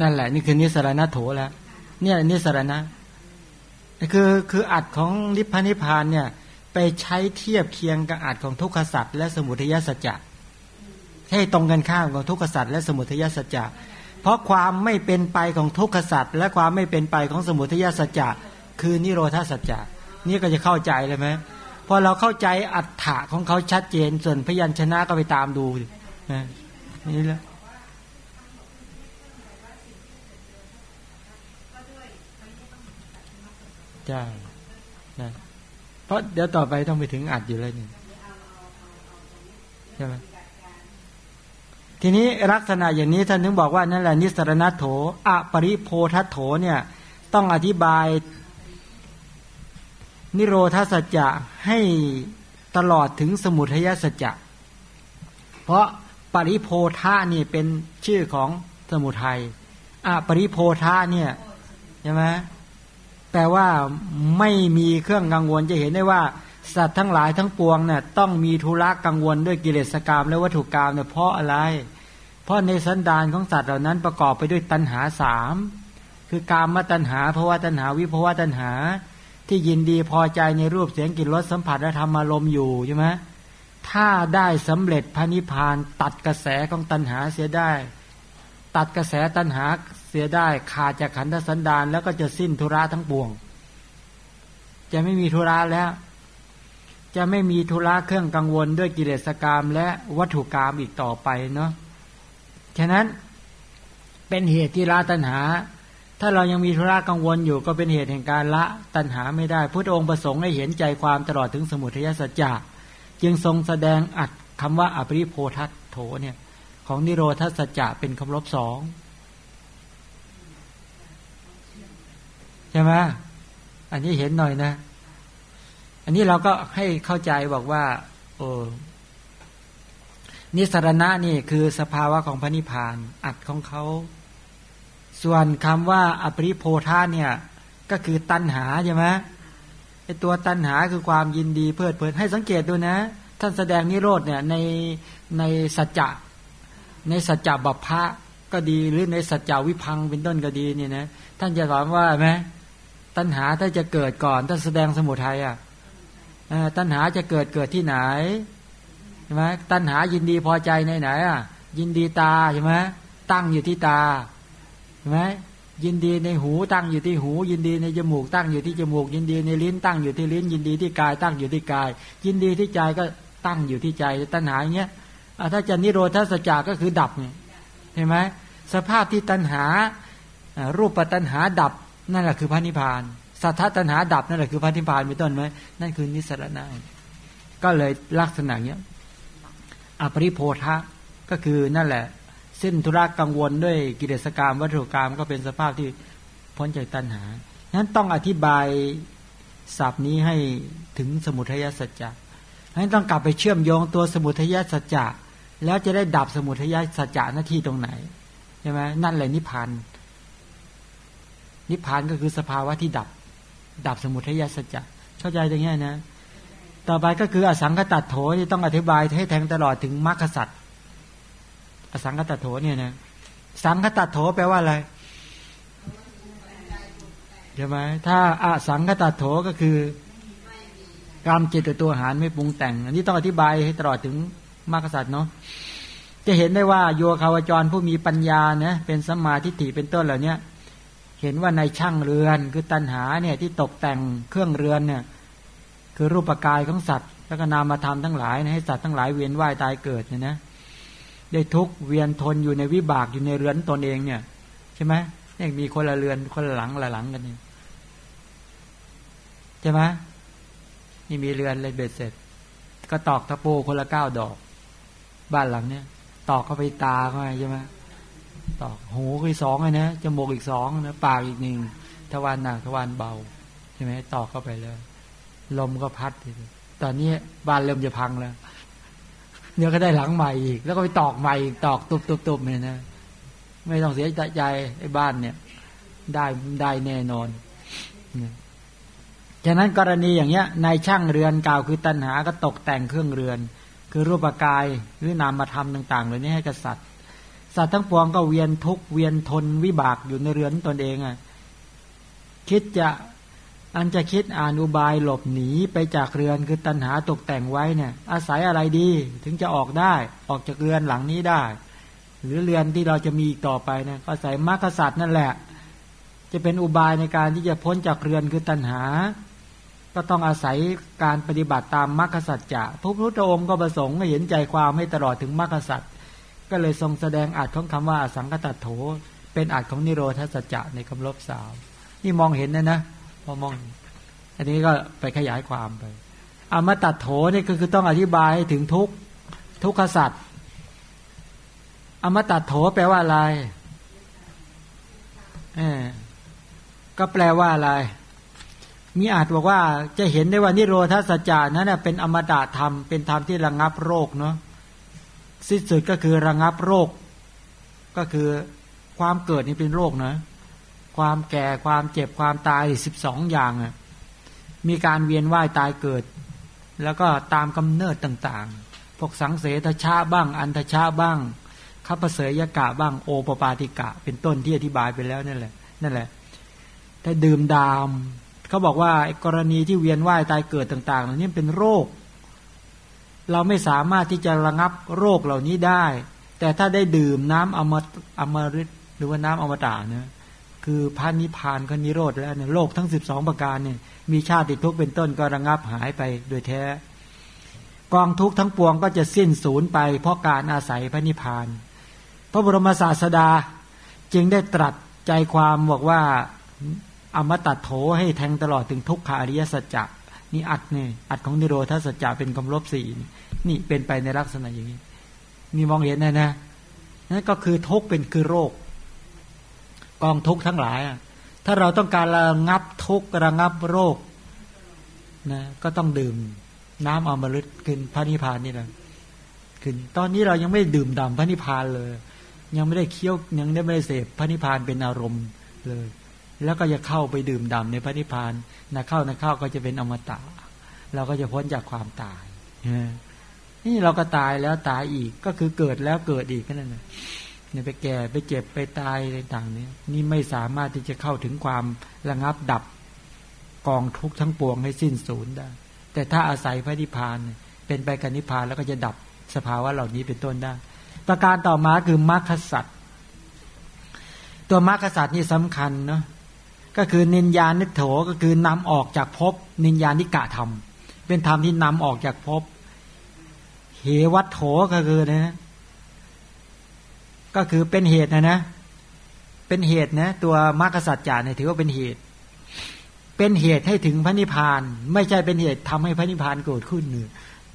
นั่นแหละ นี่คือนิสรณโถแล้วเนี่ยนิสรณะคือคืออัดของนิพพานิพานเนี่ย ไปใช้เทียบเคียงกับอัดของทุกขสัตว์และสมุทัยสัจจะให้ตรงกันข้ามของทุกขสัตว์และสมุทัยสัจจะเพราะความไม่เป็นไปของทุกขสัตว์และความไม่เป็นไปของสมุทัยสัจจะคือนิโรธาสัจจะนี่ก็จะเข้าใจเลยไหมพอเราเข้าใจอัฏฐะของเขาชัดเจนส่วนพยัญชนะก็ไปตามดูนี่แหละ ใช่นะเพราะเดี๋ยวต่อไปต้องไปถึงอัดอยู่เลยนี่ใช่ไหมทีนี้ลักษณะอย่างนี้ท่านถึงบอกว่านั่นแหละนิสรณโถอปริโพทัโถเนี่ย ต้องอธิบาย นิโรธาสัจจะให้ตลอดถึงสมุทัยสัจจะ เพราะปริโพธานี่เป็นชื่อของสมุทัยอปริโพธาเนี่ยใช่ไหม แปลว่าไม่มีเครื่องกังวลจะเห็นได้ว่า สัตว์ทั้งหลายทั้งปวงเนี่ยต้องมีธุระกังวลด้วยกิเลสกรรมและวัตถุกรรมเนี่ยเพราะอะไร เพราะในสันดานของสัตว์เหล่านั้นประกอบไปด้วยตัณหาสามคือกามตัณหาภาวะตัณหาวิภาวะตัณหา ที่ยินดีพอใจในรูปเสียงกลิ่นรสสัมผัสและธรรมารมอยู่ใช่ไหมถ้าได้สำเร็จพระนิพพานตัดกระแสของตัณหาเสียได้ ตัดกระแสตัณหา เสียได้ขาดจากขันธสันดานแล้วก็จะสิ้นธุระทั้งปวง จะไม่มีธุระแล้ว จะไม่มีธุระเครื่องกังวลด้วยกิเลสกรรมและวัตถุกรรมอีกต่อไปเนาะฉะนั้นเป็นเหตุที่ละตัณหา ถ้าเรายังมีธุระกังวลอยู่ก็เป็นเหตุแห่งการละตัณหาไม่ได้พระองค์ประสงค์ให้เห็นใจความตลอดถึงสมุทัยสัจจะจึงทรงแสดงอัดคำว่าอปริโพทัตโถเนี่ยของนิโรธสัจจะเป็นคำลบสอง ใช่ไหมอันนี้เห็นหน่อยนะ อันนี้เราก็ให้เข้าใจบอกว่า โอ้นิสรณะนี่คือสภาวะของพระนิพพาน อัดของเขา ส่วนคำว่าอปริโพธาเนี่ย ก็คือตัณหาใช่ไหมไอตัวตัณหาคือความยินดีเพลิดเพลินให้สังเกตดูนะ ท่านแสดงนิโรธเนี่ยในในสัจจะในสัจจะบัพพะก็ดีหรือในสัจจะวิพังเป็นต้นก็ดีเนี่ยนะท่านจะสอนว่าไหม ตัณหาถ้าจะเกิดก่อนถ้าแสดงสมุทัยอะตัณหาจะเกิดเกิดที่ไหนใช่ไหมตัณหายินดีพอใจในไหนอะ ยินดีตาใช่ไหมตั้งอยู่ที่ตาใช่ไหมยินดีในหูตั้งอยู่ที่หู ยินดีในจมูกตั้งอยู่ที่จมูก ยินดีในลิ้นตั้งอยู่ที่ลิ้น ยินดีที่กายตั้งอยู่ที่กาย ยินดีที่ใจก็ตั้งอยู่ที่ใจตัณหาอย่างเงี้ยถ้าจะนิโรธาสจาก็คือดับเห็นไหมสภาพที่ตัณหารูปปัตัณหาดับ นั่นแหละคือพระนิพพานสัทธตัณหาดับนั่นแหละคือพระนิพพานมีต้นไหมนั่นคือนิสรณะก็เลยลักษณะเนี้ยอปริโพธะก็คือนั่นแหละ สิ้นธุระกังวลด้วยกิเลสกรรมวัตถุกรรมก็เป็นสภาพที่พ้นจากตัณหานั้นต้องอธิบายศัพท์นี้ให้ถึงสมุทัยสัจจะนั้นต้องกลับไปเชื่อมโยงตัวสมุทัยสัจจะแล้วจะได้ดับสมุทัยสัจจะหน้าที่ตรงไหนใช่ไหมนั่นแหละนิพพาน นิพพานก็คือสภาวะที่ดับ ดับสมุทัยสัจจะเข้าใจตรงนี้นะ ต่อไปก็คืออสังขตัดโถที่ต้องอธิบายให้แทงตลอดถึงมรรคสัตว์อสังขตัดโถเนี่ยนะสังขตัดโถแปลว่าอะไรใช่ไหมถ้าอสังขตัดโถก็คือกรรมจิตตัวหารไม่ปรุงแต่ง อันนี้ต้องอธิบายให้ตลอดถึงมรรคสัตว์เนาะจะเห็นได้ว่าโยคาวจรผู้มีปัญญาเนะเป็นสัมมาทิฏฐิเป็นต้นเหล่านี้ เห็นว่าในช่างเรือนคือตัณหาเนี่ยที่ตกแต่งเครื่องเรือนเนี่ยคือรูปกายของสัตว์ แล้วก็นามธรรมทั้งหลายให้สัตว์ทั้งหลายเวียนว่ายตายเกิดเนี่ยนะได้ทุกเวียนทนอยู่ในวิบากอยู่ในเรือนตนเองเนี่ย ใช่ไหมยังมีคนละเรือนคนละหลังละหลังกันนี่ใช่ไหมนี่มีเรือนเลยเบ็ดเสร็จ ก็ตอกตะปูคนละเก้าดอก บ้านหลังเนี่ยตอกเข้าไปตาเข้าไปใช่ไหม ตอกหูคือสองเลยนะจมูกอีกสองนะปากอีกหนึ่งทวารหนักทวารเบาใช่ไหมตอกเข้าไปเลยลมก็พัดตอนนี้บ้านเริ่มจะพังแล้วเดี๋ยวก็ได้หลังใหม่อีก แล้วก็ไปตอกใหม่ตอกตุบตุบตุบเนี่ยนะไม่ต้องเสียใจไอ้บ้านเนี่ย ได้ได้แน่นอนฉะนั้นกรณีอย่างเงี้ยในช่างเรือนกล่าวคือตัณหาก็ตกแต่งเครื่องเรือน คือรูปกายหรือนามธรรมต่าง ๆ เหล่านี้ให้กษัตริย์ สัตว์ทั้งปวงก็เวียนทุกเวียนทนวิบากอยู่ในเรือนตนเองอะคิดจะอันจะคิดอ่านอุบายหลบหนีไปจากเรือนคือตัณหาตกแต่งไว้เนี่ยอาศัยอะไรดีถึงจะออกได้ออกจากเรือนหลังนี้ได้ หรือเรือนที่เราจะมีต่อไปเนี่ยอาศัยมรรคสัตว์นั่นแหละ จะเป็นอุบายในการที่จะพ้นจากเรือนคือตัณหา ก็ต้องอาศัยการปฏิบัติตามมรรคสัจจะพระพุทธองค์ก็ประสงค์เห็นใจความให้ตลอดถึงมรรคสัจ ก็เลยทรงแสดงอัดของคำว่าสังกตัดโถ เป็นอัดของนิโรธสัจจะในคำลบสาวนี่มองเห็นนะนะพอมอง อันนี้ก็ไปขยายความไปอามาตัดโถนี่ก็คือต้องอธิบายให้ถึงทุกทุกขสัตว์อมตัดโถแปลว่าอะไรเออก็แปลว่าอะไรมีอาจบอกว่าจะเห็นได้ว่านิโรธาสัจจานั้นเป็นอมตะธรรมเป็นธรรมที่ระงับโรคเนาะ สิ้นสุดก็คือระงับโรค ก็คือความเกิดนี่เป็นโรคนะความแก่ความเจ็บความตายสิบสองอย่างอะมีการเวียนว่ายตายเกิด แล้วก็ตามกำเนิดต่างๆ พวกสังเสทชาบ้าง อันทชาบ้างคัพเสยยกะบ้างโอปปาติกะ เป็นต้นที่อธิบายไปแล้วนั่นแหละนั่นแหละถ้าดื่มดามเขาบอกว่า กรณีที่เวียนว่ายตายเกิดต่างๆเหล่านี้เป็นโรค เราไม่สามารถที่จะระงับโรคเหล่านี้ได้ แต่ถ้าได้ดื่มน้ำอมอมฤตหรือว่าน้ำอมตะเนี่ยคือพระนิพพานก็นิโรธแล้วเนี่ยโลกทั้งสิบสองประการเนี่ยมีชาติทุกข์เป็นต้นก็ระงับหายไปโดยแท้ กองทุกข์ทั้งปวงก็จะสิ้นสูญไป เพราะการอาศัยพระนิพพาน พระบรมศาสดาจึงได้ตรัสใจความบอกว่าอมตัดโถให้แทงตลอดถึงทุกขาริยสัจจะ นี่อัดเนี่ยอัดของนิโรธาสัจจะเป็นคำลบสี่นี่เป็นไปในลักษณะอย่างนี้ นี่มองเห็นนะนะนั่นก็คือทุกเป็นคือโรค กองทุกทั้งหลายถ้าเราต้องการระงับทุกระงับโรคนะก็ต้องดื่มน้ำอมฤตขึ้นพระนิพพานนี่แหละขึ้นตอนนี้เรายังไม่ดื่มด่ำพระนิพพานเลย ยังไม่ได้เคี้ยวยังไม่ได้เสพพระนิพพานเป็นอารมณ์เลย แล้วก็จะเข้าไปดื่มด่ำในพระนิพพานนะเข้านะเข้าก็จะเป็นอมตะ เราก็จะพ้นจากความตายนี่เราก็ตายแล้วตายอีกก็คือเกิดแล้วเกิดอีกนั่นแหละเนี่ยไปแก่ไปเจ็บไปตายอะไรต่างเนี่ยนี่ไม่สามารถที่จะเข้าถึงความระงับดับกองทุกข์ทั้งปวงให้สิ้นสูญได้ แต่ถ้าอาศัยพระนิพพานเป็นไปกับนิพพานแล้วก็จะดับสภาวะเหล่านี้เป็นต้นได้ ประการต่อมาคือมรรคสัตว์ตัวมรรคสัตว์นี่สำคัญเนาะ ก็คือนินญาณิโถก็คือนำออกจากภพนินญาณิกะธรรม เป็นธรรมที่นำออกจากภพเหวัตโถก็คือนะ ก็คือเป็นเหตุนะนะ เป็นเหตุนะ ตัวมรรคสัจจาเนี่ยถือว่าเป็นเหตุ เป็นเหตุให้ถึงพระนิพพาน ไม่ใช่เป็นเหตุทำให้พระนิพพานเกิดขึ้นหนึ่ง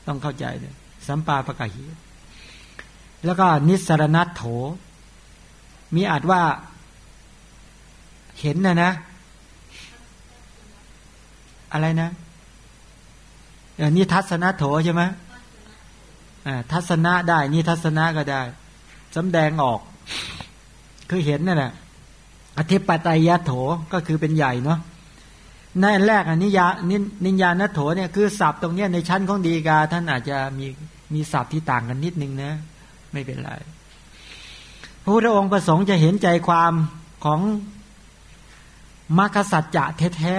ต้องเข้าใจเลยสัมปาปะกะหิแล้วก็นิสรณัตโถ มีอาจว่า เห็นนะนะ อะไรนะนี่ทัศนะโถใช่ไหมทัศนะได้ นี่ทัศนะก็ได้สำแดงออก คือเห็นนั่นแหละอธิปไตยโถก็คือเป็นใหญ่เนาะในแรกอนิยานิญาณโถเนี่ยคือศัพท์ตรงเนี้ยในชั้นของดีกา ท่านอาจจะมีมีศัพท์ที่ต่างกันนิดนึงนะ ไม่เป็นไรพระพุทธองค์ประสงค์จะเห็นใจความของ มรรคสัจจะแท้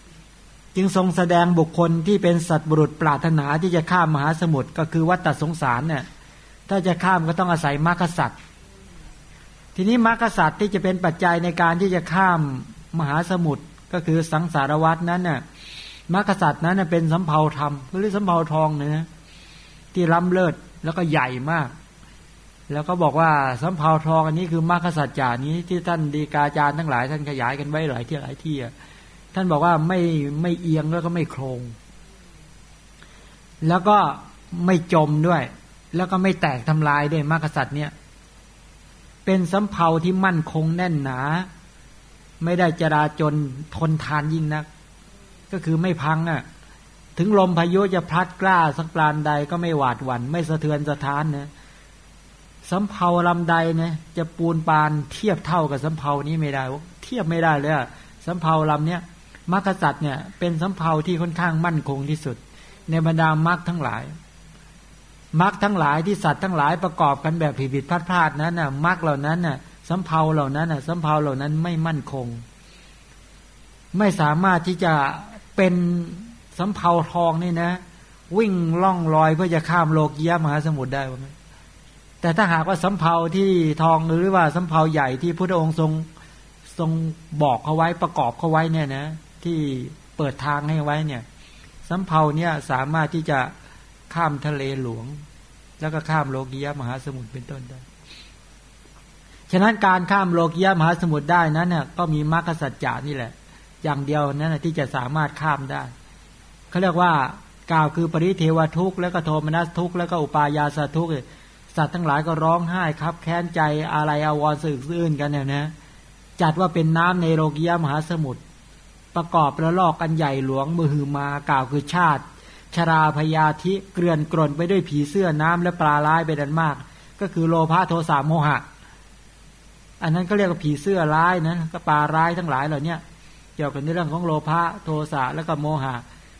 ๆจึงทรงแสดงบุคคลที่เป็นสัตว์บุรุษปรารถนาที่จะข้ามมหาสมุทรก็คือวัฏสงสารเนี่ยถ้าจะข้ามก็ต้องอาศัยมรรคสัตทีนี้มรรคสัตที่จะเป็นปัจจัยในการที่จะข้ามมหาสมุทรก็คือสังสารวัตนั้นน่ะมรรคสัตว์นั้นเป็นสำเภาธรรมหรือสำเภาทองเนะที่ล้ำเลิศแล้วก็ใหญ่มาก แล้วก็บอกว่าสำเภาทองอันนี้คือมรรคสัจจานี้ที่ท่านดีกาจารย์ทั้งหลาย ท่านขยายกันไว้หลายที่หลายที่ท่านบอกว่าไม่ไม่เอียงแล้วก็ไม่โครง แล้วก็ไม่จมด้วย แล้วก็ไม่แตกทำลายด้วยมรรคสัตว์เนี่ย เป็นสำเพาที่มั่นคงแน่นหนา ไม่ได้จราจนทนทานยิ่งนัก ก็คือไม่พังอะ่ะ ถึงลมพายุจะพัดกล้าสักปลานใดก็ไม่หวาดหวัน่นไม่สะเทือนสะท้านนะ สำเพาลำใดเนี่ยจะปูนปานเทียบเท่ากับสำเพานี้ไม่ได้ เทียบไม่ได้เลยสำเพาลำเนี้ยมรรคสัตว์เนี่ยเป็นสำเพาที่ค่อนข้างมั่นคงที่สุด ในบรรดามรรคทั้งหลายมรรคทั้งหลายที่สัตว์ทั้งหลายประกอบกันแบบผิดผิดพลาดพลาดนั้นน่ะมรรคเหล่านั้นน่ะสำเพาเหล่านั้นน่ะสำเพาเหล่านั้นไม่มั่นคง ไม่สามารถที่จะเป็นสำเพาทองนี่นะ วิ่งล่องลอยเพื่อจะข้ามโลกียมหาสมุทรได้ไหม แต่ถ้าหากว่าสำเพาที่ทองหรือว่าสำเพาใหญ่ที่พระองค์ทรงทรงบอกเขาไว้ประกอบเขาไว้เนี่ยนะที่เปิดทางให้ไว้เนี่ยสำเพาเนี่ยสามารถที่จะข้ามทะเลหลวง แล้วก็ข้ามโลกียมหาสมุทรเป็นต้นได้ฉะนั้นการข้ามโลกียมหาสมุทรได้นั้นเนี่ยก็มีมรรคสัจจานี่แหละ อย่างเดียวนั้นที่จะสามารถข้ามได้เขาเรียกว่ากล่าวคือปริเทวทุกข์แล้วก็โทมนัสทุกข์แล้วก็อุปายาสทุกข์ สัตว์ทั้งหลายก็ร้องไห้ครับแค้นใจอะไรอาวรสึกซื่นกันเนี่ยนะ จัดว่าเป็นน้ำในโลกียมหาสมุทรประกอบแล้วลอกกันใหญ่หลวงมือหือมากล่าวคือชาติ ชราพยาธิเกลื่อนกล่นไปด้วยผีเสื้อน้ำและปลาร้ายไปดันมาก ก็คือโลภะโทสะโมหะ อันนั้นก็เรียกว่าผีเสื้อร้ายนะก็ปลาร้ายทั้งหลายเหล่านี้เกี่ยวกับในเรื่องของโลภะโทสะแล้วก็โมหะ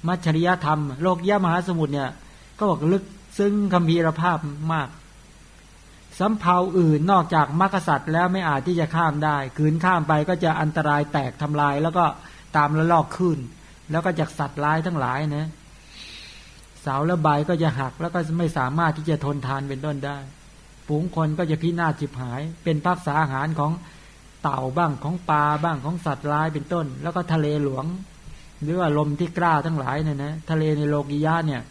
มัจฉริยธรรม โลกยมหาสมุทรเนี่ย ก็บอกลึกซึ่งคำพีรภาพมาก สำเภาอื่นนอกจากมรรคสัตว์แล้วไม่อาจที่จะข้ามได้ คืนข้ามไปก็จะอันตรายแตกทำลาย แล้วก็ตามละลอกขึ้น แล้วก็จากสัตว์ร้ายทั้งหลายนะเสาและใบก็จะหักแล้วก็ไม่สามารถที่จะทนทานเป็นต้นได้ฝูงคนก็จะพินาศจิบหาย เป็นพักษาอาหารของเต่าบ้างของปลาบ้างของสัตว์ร้ายเป็นต้น แล้วก็ทะเลหลวง หรือว่าลมที่กล้าทั้งหลายเนี่ยนะทะเลในโลกิยะเนี่ย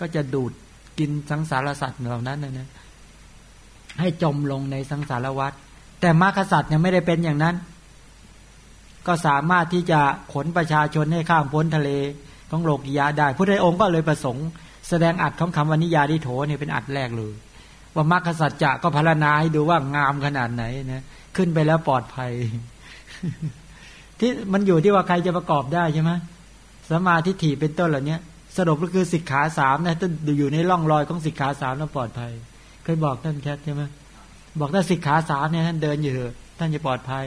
ก็จะดูดกินสังสารสัตว์เหล่านั้นนะนะ ให้จมลงในสังสารวัฏแต่มรรคสัตว์เนี่ยไม่ได้เป็นอย่างนั้น ก็สามารถที่จะขนประชาชนให้ข้ามพ้นทะเลของโลกิยะได้พระองค์ก็เลยประสงค์ แสดงอัดของคำวนิยาดิโถเนี่ยเป็นอัดแรกเลย ว่ามรรคสัจจะก็พารณาให้ดูว่างามขนาดไหนนะขึ้นไปแล้วปลอดภัย ที่มันอยู่ที่ว่าใครจะประกอบได้ใช่ไหมสมาธิถี่เป็นต้นเหล่านี้สรุปก็คือสิกขาสามนะต้นอยู่ในร่องรอยของสิกขาสามแล้วปลอดภัย เคยบอกท่านแคทใช่ไหมบอกถ้าสิกขาสามเนี่ยท่านเดินอยู่ท่านจะปลอดภัย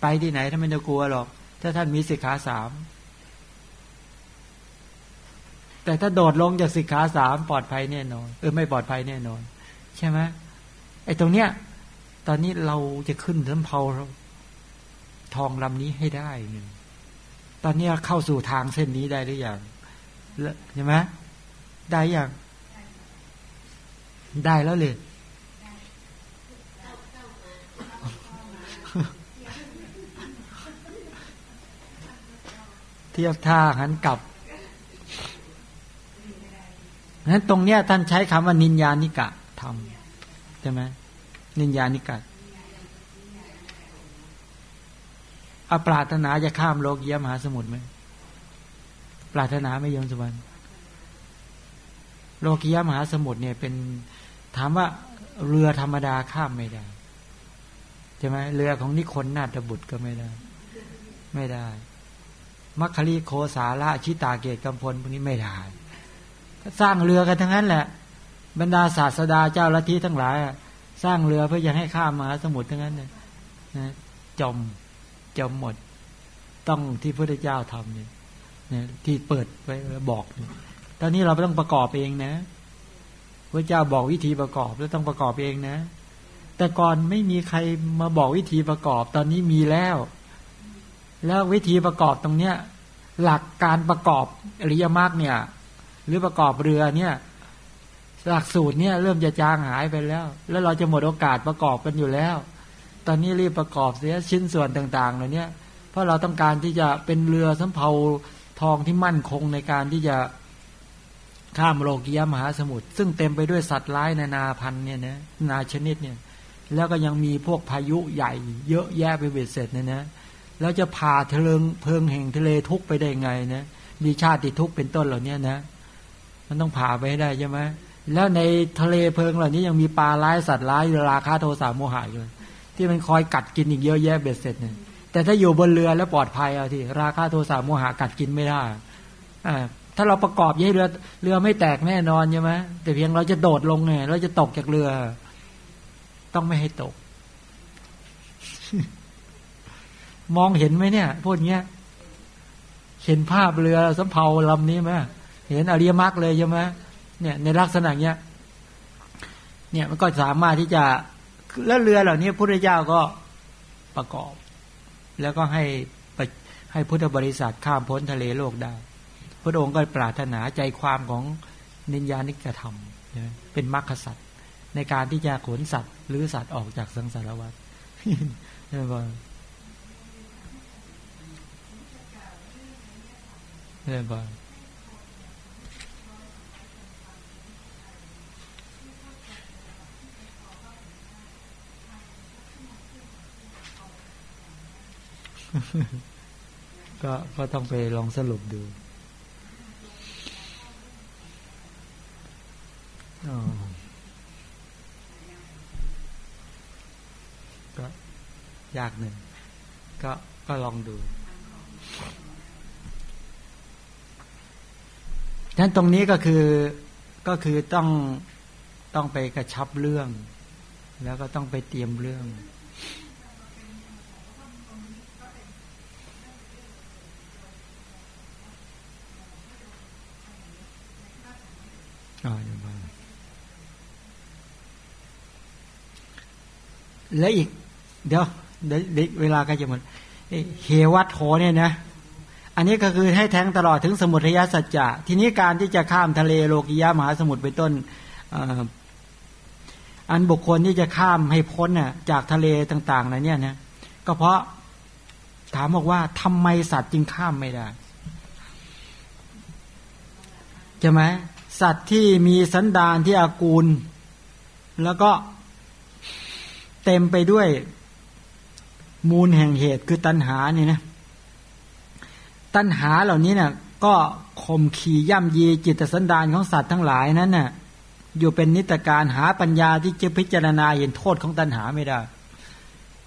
ไปที่ไหนท่านไม่ต้องกลัวหรอก ถ้าท่านมีสิกขาสามแต่ถ้าโดดลงจากสิกขาสามปลอดภัยแน่นอนเออไม่ปลอดภัยแน่นอน ใช่ไหมไอ้ตรงเนี้ย ตอนนี้เราจะขึ้นสำเภาทองลำนี้ให้ได้หนึ่งตอนนี้เข้าสู่ทางเส้นนี้ได้หรือยังใช่ไหมได้ยัง ได้แล้วเลยเทียบท่าหันกลับนั้นตรงเนี้ยท่านใช้คำว่านินญานิกะทำใช่ไหมนินญานิกะอาปรารถนาจะข้ามโลกเยี่ยมหาสมุทรไหมปรารถนาไม่ยอมสวรรค์โลกียมหาสมุทรเนี่ยเป็น ถามว่าเรือธรรมดาข้ามไม่ได้ใช่ไหมเรือของนิคนนาฏบุตรก็ไม่ได้ ไม่ได้มัคคลีโคสาระชิตาเกตกำพลพวกนี้ไม่ได้สร้างเรือกันทั้งนั้นแหละ บรรดาศาสดาเจ้าลัทธิทั้งหลาย สร้างเรือเพื่อจะให้ข้ามมหาสมุทรทั้งนั้นเนี่ยนะจมจมหมด ต้องที่พระเจ้าทำเนี่ยที่เปิดไว้บอก ตอนนี้เราต้องประกอบเองนะ พระเจ้าบอกวิธีประกอบแล้วต้องประกอบเองนะ แต่ก่อนไม่มีใครมาบอกวิธีประกอบ ตอนนี้มีแล้ว แล้ววิธีประกอบตรงเนี้ย หลักการประกอบอริยมรรคเนี่ย หรือประกอบเรือเนี่ยหลักสูตรเนี่ยเริ่มจะจางหายไปแล้ว แล้วเราจะหมดโอกาสประกอบกันอยู่แล้ว ตอนนี้รีบประกอบเสียชิ้นส่วนต่างๆเหล่านี้เพราะเราต้องการที่จะเป็นเรือสำเภาทองที่มั่นคงในการที่จะ ข้ามโลกียมหาสมุทรซึ่งเต็มไปด้วยสัตว์ร้ายนานาพันเนี่ยนะนาชนิดเนี่ย แล้วก็ยังมีพวกพายุใหญ่ เยอะแยะไปเบ็ดเสร็จเนี่ยนะแล้วจะพาเทลิงเพิงแห่งทะเลทุกไปได้ไงนะมีชาติทุกเป็นต้นเหล่านี้นะ มันต้องผ่าไปให้ได้ใช่ไหมแล้วในทะเลเพิงเหล่านี้ยังมีปลาร้ายสัตว์ร้ายราคาโทสะโมหะอยู่ที่มันคอยกัดกินอีกเยอะแยะเบ็ดเสร็จเนี่ยแต่ถ้าอยู่บนเรือแล้วปลอดภัยเอาที่ราคาโทสะโมหะกัดกินไม่ได้อ่า ถ้าเราประกอบยให้เรือเรือไม่แตกแน่นอนใช่ไหมแต่เพียงเราจะโดดลงเนี่ยเราจะตกจากเรือ ต้องไม่ให้ตก มองเห็นไหมเนี่ยพูดเงี้ย เห็นภาพเรือสำเภาลำนี้ไหมเห็นอริยมรรคเลยใช่ไหมเนี่ย ในลักษณะเนี้ย เนี่ยมันก็สามารถที่จะแล้วเรือเหล่านี้พระเจ้าก็ประกอบ แล้วก็ให้ให้พุทธบริษัทข้ามพ้นทะเลโลกได้ พระองค์ก็ปรารถนาใจความของนิยานิกธรรมเป็นมรรคสัตว์ในการที่จะขนสัตว์ หรือสัตว์ออกจากสังสารวัฏนี่บอกนี่บอกก็ก็ต้องไปลองสรุปดู ยากหนึ่งก็ก็ลองดูฉะนั้นตรงนี้ก็คือก็คือต้องต้องไปกระชับเรื่อง แล้วก็ต้องไปเตรียมเรื่อง และอีก เดี๋ยว เดี๋ยวเวลาก็จะหมดเฮวัตโถเนี่ยนะ อันนี้ก็คือให้แทงตลอดถึงสมุทัยสัจจะทีนี้การที่จะข้ามทะเลโลกิยามหาสมุทรไปต้นอันบุคคลที่จะข้ามให้พ้นน่ะจากทะเลต่างๆอะเนี่ยนะก็เพราะถามบอกว่าทำไมสัตว์จึงข้ามไม่ได้ใช่ไหมสัตว์ที่มีสันดานที่อากูล แล้วก็เต็มไปด้วย มูลแห่งเหตุคือตัณหาเนี่ยนะตัณหาเหล่านี้เนี่ยก็ข่มขี่ย่ำยีจิตสันดานของสัตว์ทั้งหลายนั้นน่ะอยู่เป็นนิตการหาปัญญาที่จะพิจารณาเห็นโทษของตัณหาไม่ได้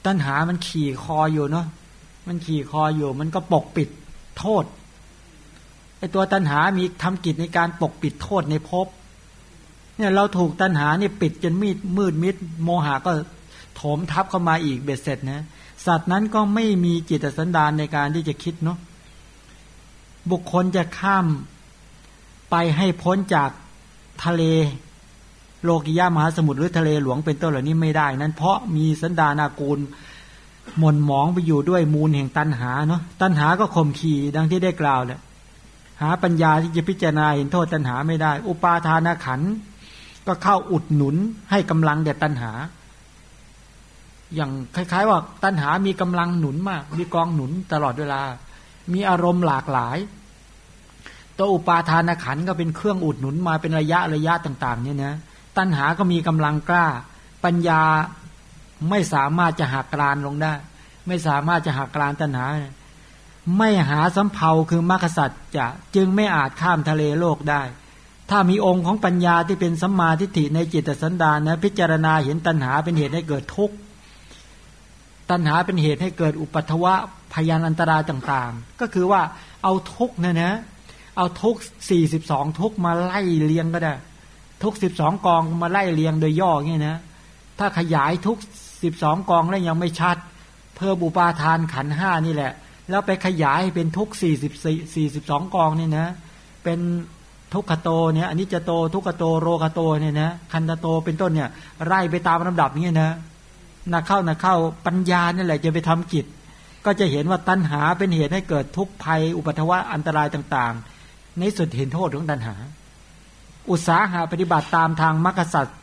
ตัณหามันขี่คออยู่เนาะมันขี่คออยู่ มันก็ปกปิดโทษไอตัวตัณหามีทำกิจในการปกปิดโทษในภพเนี่ยเราถูกตัณหาเนี่ยปิดจนมีดมืดมิดโมหะก็โถมทับเข้ามาอีกเบ็ดเสร็จนะ สัตว์นั้นก็ไม่มีจิตสันดานในการที่จะคิดเนาะบุคคลจะข้ามไปให้พ้นจากทะเล โลกิยามหาสมุทรหรือทะเลหลวงเป็นต้นเหล่านี้ไม่ได้ นั้นเพราะมีสันดานากูลหม่นหมองไปอยู่ด้วยมูลแห่งตันหาเนาะตันหาก็ข่มขีดังที่ได้กล่าวแหละหาปัญญาที่จะพิจารณาเห็นโทษตัณหาไม่ได้ อุปาทานขันก็เข้าอุดหนุนให้กำลังแด่ตัณหา อย่างคล้าย ๆ ว่าตัณหามีกำลังหนุนมาก มีกองหนุนตลอดเวลา มีอารมณ์หลากหลาย ตัวอุปาทานขันก็เป็นเครื่องอุดหนุนมาเป็นระยะระยะต่าง ๆ เนี่ยนะตัณหาก็มีกำลังกล้า ปัญญาไม่สามารถจะหักกรานลงได้ ไม่สามารถจะหักกรานตัณหา ไม่หาสัมเพาคือมรรคสัตว์จะจึงไม่อาจข้ามทะเลโลกได้ ถ้ามีองค์ของปัญญาที่เป็นสัมมาทิฏฐิในจิตสันดานนะพิจารณาเห็นตัณหาเป็นเหตุให้เกิดทุกข์ ตัณหาเป็นเหตุให้เกิดอุปัทวะพยานอันตรายต่างๆ ก็คือว่าเอาทุกเนี่ยนะเอาทุกสี่สิบสองทุกมาไล่เลียงก็ได้ ทุกสิบสองกองมาไล่เลียงโดยย่อเงี้ยนะถ้าขยายทุกสิบสองกองแล้วยังไม่ชัด เพิ่มบุปาทานขันห้านี่แหละ แล้วไปขยายเป็นทุกสี่สิบสี่สิบสองกองนี่นะ เป็นทุกขโตเนี่ยอันนี้จะโตทุกขโตโรขโตเนี่ยนะคันตโตเป็นต้นเนี่ยไล่ไปตามลำดับนี้ยนะ นักเข้านักเข้าปัญญานี่แหละจะไปทำกิจ ก็จะเห็นว่าตัณหาเป็นเหตุให้เกิดทุกข์ภัย อุปัทวะอันตรายต่างๆ ในสุดเห็นโทษของตัณหา อุตสาหาปฏิบัติตามทางมรรคสัตว์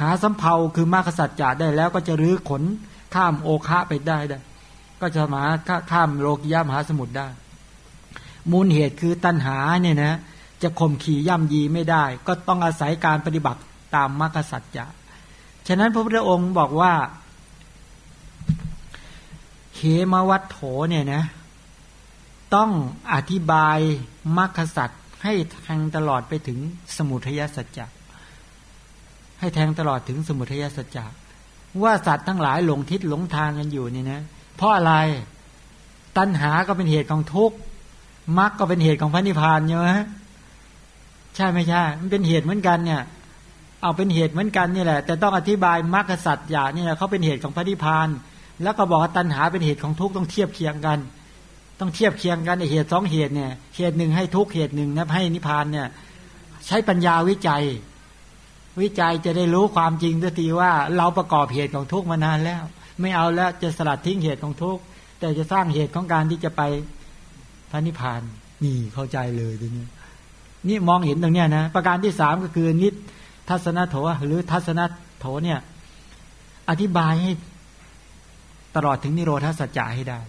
หาสัมเพาคือมรรคสัตว์จะได้แล้วก็จะรื้อขนข้ามโอคะไปได้ได้ ก็จะมาข้ามโลกิยามหาสมุทรได้ มูลเหตุคือตัณหาเนี่ยนะจะข่มขี่ย่ำยีไม่ได้ ก็ต้องอาศัยการปฏิบัติตามมรรคสัจจะ ฉะนั้นพระพุทธองค์บอกว่า เขมวัตโถเนี่ยนะ ต้องอธิบายมรรคสัจให้แทงตลอดไปถึงสมุทัยสัจจะให้แทงตลอดถึงสมุทัยสัจจะว่าสัตว์ทั้งหลายหลงทิศหลงทางกันอยู่นี่นะเพราะอะไรตัณหาก็เป็นเหตุของทุกข์มรรคก็เป็นเหตุของพระนิพพานเยอะใช่ไม่ใช่ มันเป็นเหตุเหมือนกันเนี่ย เอาเป็นเหตุเหมือนกันนี่แหละ แต่ต้องอธิบายมรรคสัตว์อย่างนี่แหละเขาเป็นเหตุของพระนิพพาน แล้วก็บอกว่าตัณหาเป็นเหตุของทุกข์ต้องเทียบเคียงกัน ต้องเทียบเคียงกันในเหตุสองเหตุเนี่ยเหตุหนึ่งให้ทุกข์เหตุหนึ่งนะให้นิพพานเนี่ย ใช้ปัญญาวิจัย วิจัยจะได้รู้ความจริงทันทีว่า เราประกอบเหตุของทุกข์มานานแล้ว ไม่เอาแล้วจะสลัดทิ้งเหตุของทุกข์แต่จะสร้างเหตุของการที่จะไปพระนิพพานนี่เข้าใจเลยทีนี้นี่มองเห็นตรงเนี้ยนะประการที่สามก็คือนิทัศนโถหรือทัศนโถเนี่ย อธิบายให้ ตลอดถึงนิโรธาสัจจะให้ได้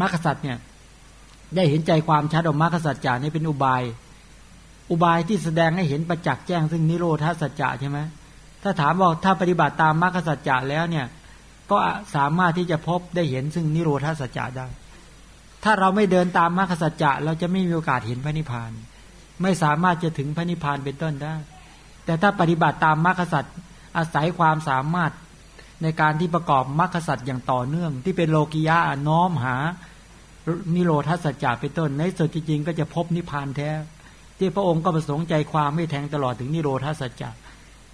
มรรคสัจเนี่ยได้เห็นใจความชัดออกมรรคสัจจะนี่เป็นอุบาย อุบายที่แสดงให้เห็นประจักษ์แจ้ง ซึ่งนิโรธาสัจจะใช่ไหมถ้าถามบอกถ้าปฏิบัติตามมรรคสัจจะแล้วเนี่ย ก็สามารถที่จะพบได้เห็นซึ่งนิโรธาสัจจะได้ ถ้าเราไม่เดินตามมรรคสัจจะเราจะไม่มีโอกาสเห็นพระนิพพาน ไม่สามารถจะถึงพระนิพพานเป็นต้นได้ แต่ถ้าปฏิบัติตามมรรคสัจอาศัยความสามารถ ในการที่ประกอบมรรคสัจอย่างต่อเนื่อง ที่เป็นโลกิยะน้อมหา นิโรธาสัจจะเป็นต้น ในสุดจริงก็จะพบนิพพานแท้ ที่พระองค์ก็ประสงค์ใจความไม่แทงตลอดถึงนิโรธาสัจจะ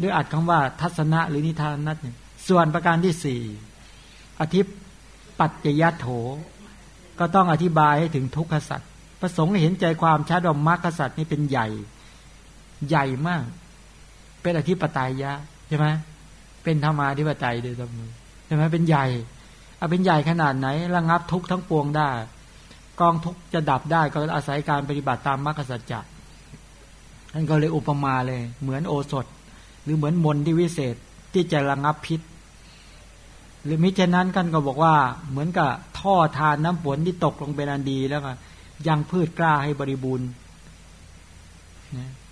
ด้วยอัดคำว่าทัศนะหรือนิทานนัตเนี่ยส่วนประการที่สี่อธิปัจจยโถ ก็ต้องอธิบายให้ถึงทุกขสัจประสงค์เห็นใจความชัดว่ามรรคสัจนี่เป็นใหญ่ ใหญ่มาก เป็นอธิปไตยยะใช่ไหม เป็นธรรมาธิปไตยโดยสมมติใช่ไหมเป็นใหญ่เอาเป็นใหญ่ขนาดไหนระงับทุกทั้งปวงได้ กองทุกจะดับได้ก็อาศัยการปฏิบัติตามมรรคสัจจะท่านก็เลยอุปมาเลย เหมือนโอสถ หรือเหมือนมนที่วิเศษที่จะระงับพิษ หรือมิฉะนั้นกันก็บอกว่า เหมือนกับท่อทานน้ำฝนที่ตกลงเป็นอันดีแล้วก็ยังพืชกล้าให้บริบูรณ์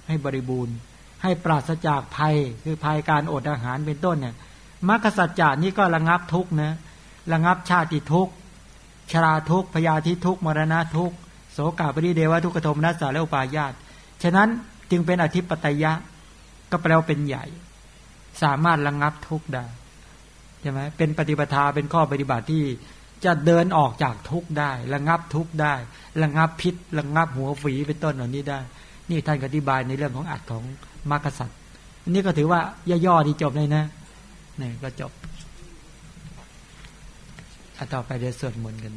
ให้บริบูรณ์ ให้ปราศจากภัย คือภัยการอดอาหารเป็นต้นเนี่ยมรรคสัจจานี้ก็ระงับทุกนะระงับชาติทุกชราทุกพยาธิทุกมรณะทุกโสกาปริเดวะทุกขโทมนัสสาและอุปาญาตฉะนั้นจึงเป็นอธิปไตยะ ก็แปลว่าเป็นใหญ่ สามารถระงับทุกได้ใช่ไหมเป็นปฏิปทาเป็นข้อปฏิบัติที่จะเดินออกจากทุกได้ ระงับทุกได้ ระงับพิษ ระงับหัวฝีเป็นต้นเหล่านี้ได้ นี่ท่านอธิบายในเรื่องของอัดของ มรรคสัตว์อันนี้ก็ถือว่าย่อๆที่จบเลยนะนี่ก็จบ ต่อไปเดี๋ยวสวดมนต์กัน